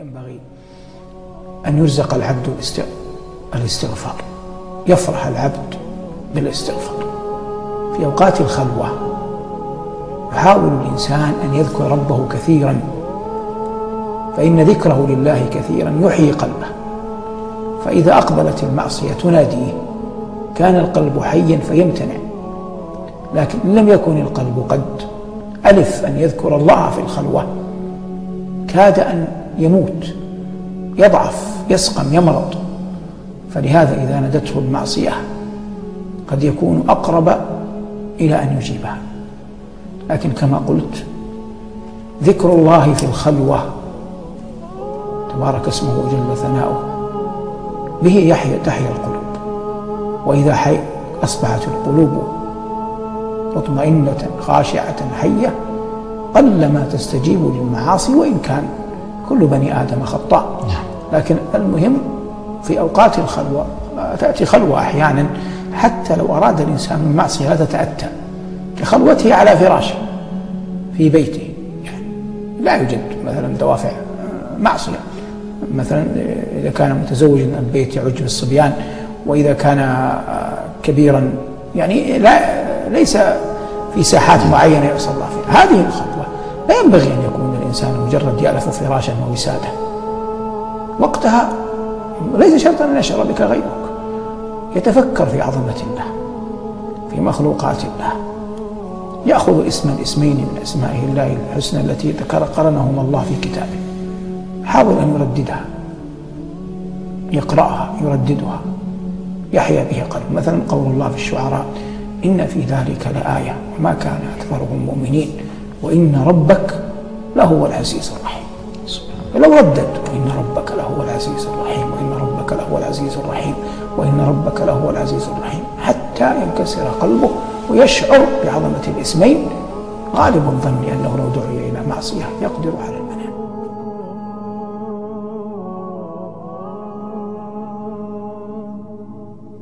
ينبغي أن يرزق العبد الاستغفار. يفرح العبد بالاستغفار. في أوقات الخلوة يحاول الإنسان أن يذكر ربه كثيرا فإن ذكره لله كثيرا يحيي قلبه. فإذا أقبلت المعصية تناديه. كان القلب حيا فيمتنع. لكن إن لم يكن القلب قد ألف أن يذكر الله في الخلوة. كاد أن يموت يضعف يسقم يمرض. فلهذا إذا ندته المعصية قد يكون أقرب إلى أن يجيبها. لكن كما قلت ذكر الله في الخلوة تبارك اسمه وجل ثناؤه به يحيى تحيا القلوب. وإذا حي أصبحت القلوب مطمئنة خاشعة حية قلما تستجيب للمعاصي وإن كان كل بني آدم خطاء. نعم. لكن المهم في أوقات الخلوة تأتي خلوة أحيانا حتى لو أراد الإنسان المعصية لا تتأتى. كخلوته على فراشه في بيته. يعني لا يوجد مثلا دوافع معصية. مثلا إذا كان متزوجا البيت يعج بالصبيان وإذا كان كبيرا يعني لا ليس في ساحات معينة يعصى الله فيها. هذه الخطوة لا ينبغي أن يكون الإنسان مجرد يألف فراشا ووسادة. وقتها ليس شرطا أن يشعر بك غيرك. يتفكر في عظمة الله في مخلوقات الله. يأخذ اسما اسمين من أسمائه الله الحسنى التي ذكر قرنهما الله في كتابه. حاول أن يرددها. يقرأها يرددها. يحيا به قلب. مثلا قول الله في الشعراء إن في ذلك لآية وما كان أكثرهم مؤمنين وإن ربك لهو العزيز الرحيم. فلو ردد وإن ربك لهو العزيز الرحيم وإن ربك لهو العزيز الرحيم وإن ربك لهو العزيز الرحيم حتى ينكسر قلبه ويشعر بعظمة الاسمين. غالب الظن أنه لو دعي إلى معصية يقدر على